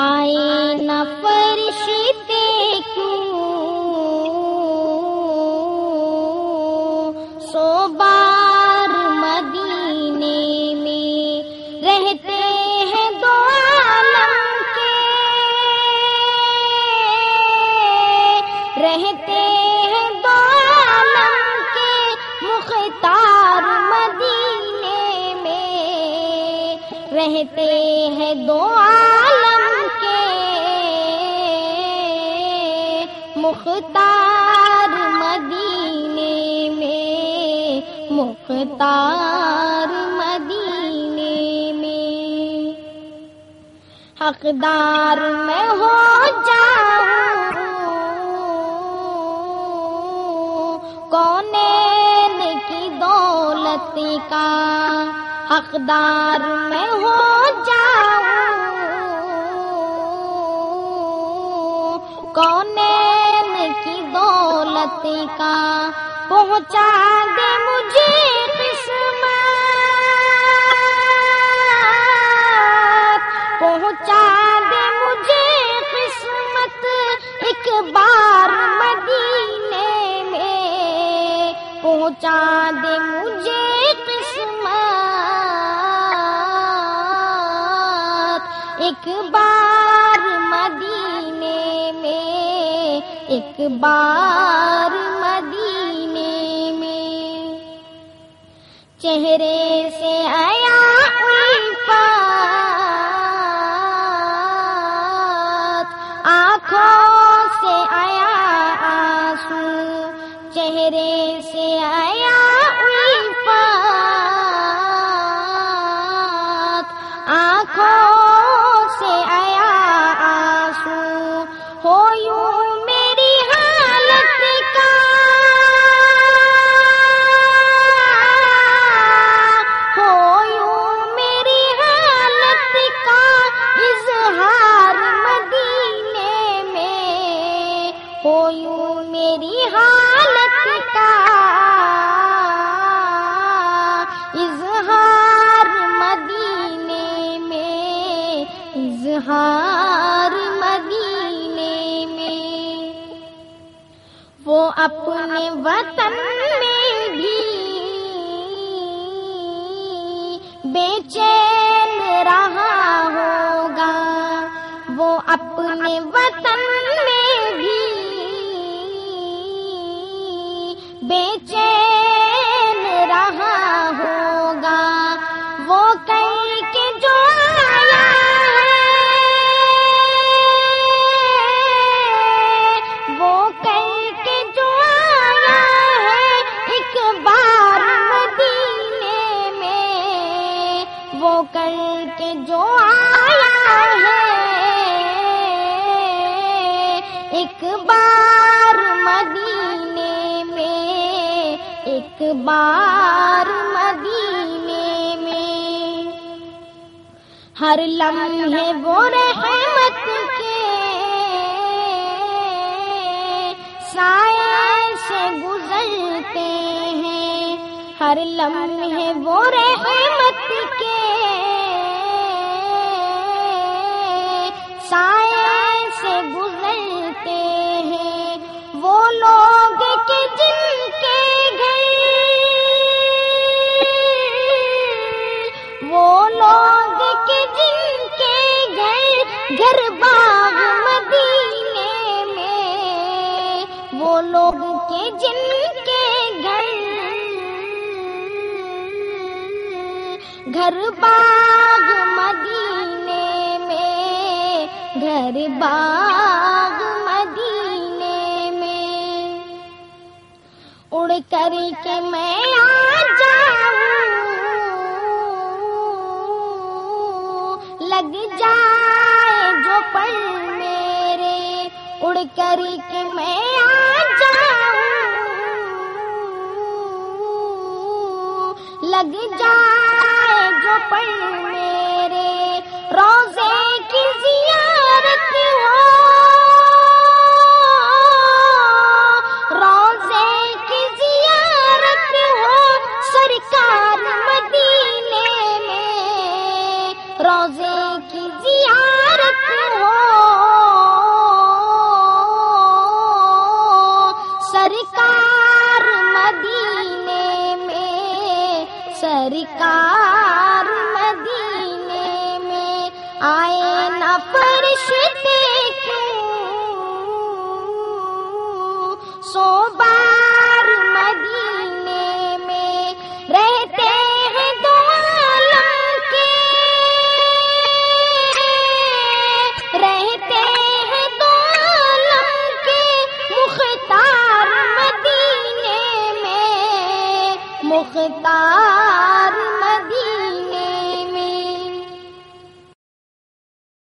آئے نہ فرشتے مختار مدینے میں، مختار مدینے میں۔ حقدار میں ہو جاؤں کونین کی دولت کا؟ حقدار میں ہو جاؤں کونین کی دولت کا پہنچا دے مجھے قسمت۔ پہنچا دے مجھے قسمت ایک بار مدینے میں۔ پہنچا دے مجھے قسمت ایک بار بار مدینے میں۔ چہرے سے آیا الفات آنکھوں سے آیا آنسو۔ چہرے سے آیا الفات آنکھوں میری حالت کا اظہار مدینے میں، اظہار مدینے میں۔ وہ اپنے وطن میں بھی بے جو آیا ہے۔ ایک بار مدینے میں، ایک بار مدینے میں۔ ہر لمحے وہ رحمت کے سائے سے گزرتے ہیں۔ ہر لمحے وہ رحمت کے لوگ کے جن کے گھر گھر باغ مدینے میں۔ وہ لوگ کے جن کے گھر گھر باغ مدینے میں۔ گھر باغ مدینے میں۔ اڑ کر کے میں آ جاؤں۔ لگ جائے جو پل میرے اڑ کر کے میں آ جاؤں۔ لگ جائے جو پل میرے روز مختار